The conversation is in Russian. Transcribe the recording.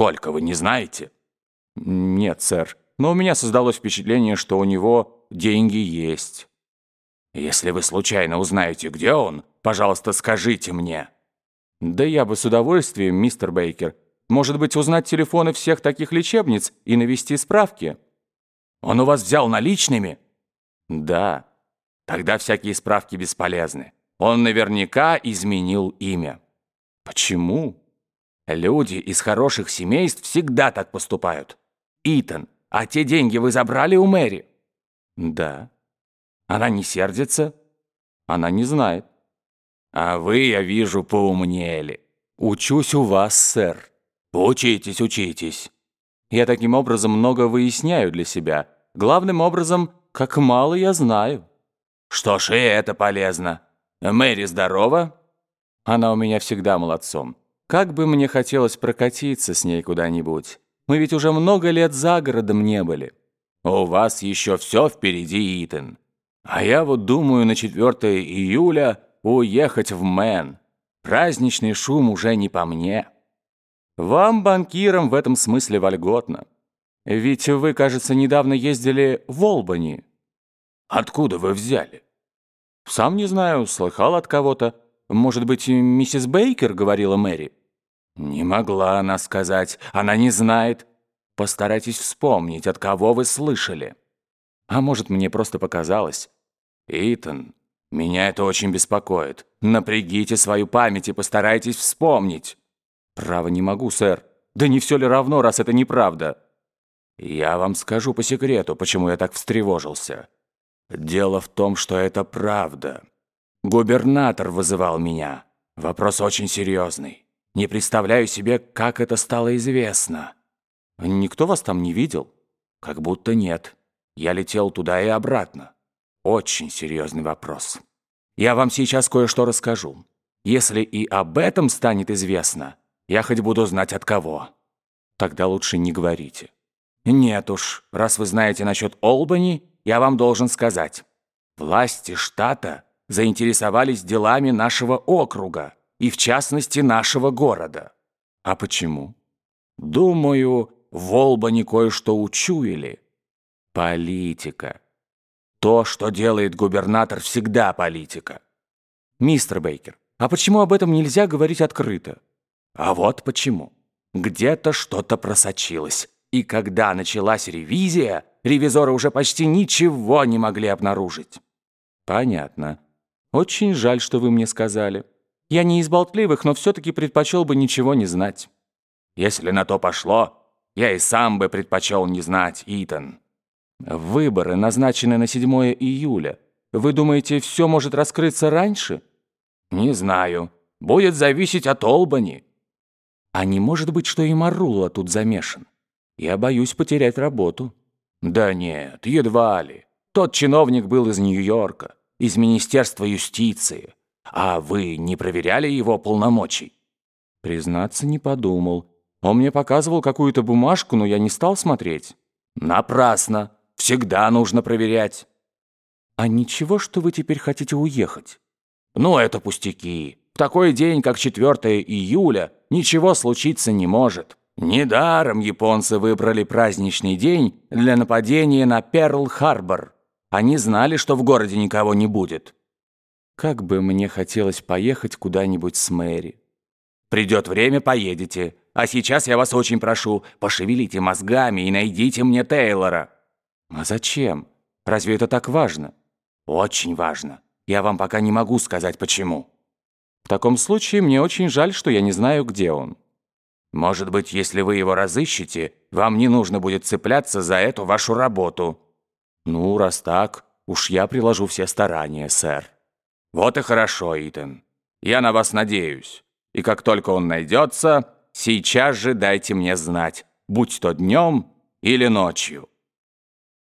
Сколько, вы не знаете?» «Нет, сэр, но у меня создалось впечатление, что у него деньги есть». «Если вы случайно узнаете, где он, пожалуйста, скажите мне». «Да я бы с удовольствием, мистер Бейкер. Может быть, узнать телефоны всех таких лечебниц и навести справки?» «Он у вас взял наличными?» «Да». «Тогда всякие справки бесполезны. Он наверняка изменил имя». «Почему?» «Люди из хороших семейств всегда так поступают. Итан, а те деньги вы забрали у Мэри?» «Да». «Она не сердится?» «Она не знает». «А вы, я вижу, поумнели». «Учусь у вас, сэр». «Учитесь, учитесь». «Я таким образом много выясняю для себя. Главным образом, как мало я знаю». «Что ж, и это полезно. Мэри здорова?» «Она у меня всегда молодцом. Как бы мне хотелось прокатиться с ней куда-нибудь. Мы ведь уже много лет за городом не были». «У вас еще все впереди, Итан. А я вот думаю на 4 июля уехать в Мэн. Праздничный шум уже не по мне. Вам, банкирам, в этом смысле вольготно. Ведь вы, кажется, недавно ездили в Олбани. Откуда вы взяли? Сам не знаю, слыхал от кого-то. Может быть, миссис Бейкер, говорила Мэри? Не могла она сказать, она не знает. Постарайтесь вспомнить, от кого вы слышали. А может, мне просто показалось. Итан, меня это очень беспокоит. Напрягите свою память и постарайтесь вспомнить. Право не могу, сэр. Да не все ли равно, раз это неправда? Я вам скажу по секрету, почему я так встревожился. Дело в том, что это правда. Губернатор вызывал меня. Вопрос очень серьезный. Не представляю себе, как это стало известно. Никто вас там не видел? Как будто нет. Я летел туда и обратно. Очень серьезный вопрос. Я вам сейчас кое-что расскажу. Если и об этом станет известно, я хоть буду знать от кого. Тогда лучше не говорите. Нет уж, раз вы знаете насчет Олбани, я вам должен сказать. Власти штата заинтересовались делами нашего округа и, в частности, нашего города. А почему? Думаю, в Олбани кое-что учуяли. Политика. То, что делает губернатор, всегда политика. Мистер Бейкер, а почему об этом нельзя говорить открыто? А вот почему. Где-то что-то просочилось. И когда началась ревизия, ревизоры уже почти ничего не могли обнаружить. Понятно. Очень жаль, что вы мне сказали. Я не из болтливых, но все-таки предпочел бы ничего не знать. Если на то пошло, я и сам бы предпочел не знать, Итан. Выборы назначены на 7 июля. Вы думаете, все может раскрыться раньше? Не знаю. Будет зависеть от Олбани. А не может быть, что и Марула тут замешан? Я боюсь потерять работу. Да нет, едва ли. Тот чиновник был из Нью-Йорка, из Министерства юстиции. А вы не проверяли его полномочий? Признаться, не подумал. Он мне показывал какую-то бумажку, но я не стал смотреть. Напрасно. Всегда нужно проверять. А ничего, что вы теперь хотите уехать? Ну, это пустяки. В такой день, как 4 июля, ничего случиться не может. Недаром японцы выбрали праздничный день для нападения на Перл-Харбор. Они знали, что в городе никого не будет. Как бы мне хотелось поехать куда-нибудь с Мэри. Придет время, поедете. А сейчас я вас очень прошу, пошевелите мозгами и найдите мне Тейлора. А зачем? Разве это так важно? Очень важно. Я вам пока не могу сказать, почему. В таком случае мне очень жаль, что я не знаю, где он. Может быть, если вы его разыщете, вам не нужно будет цепляться за эту вашу работу. Ну, раз так, уж я приложу все старания, сэр. Вот и хорошо, Итан. Я на вас надеюсь. И как только он найдется, сейчас же дайте мне знать, будь то днем или ночью.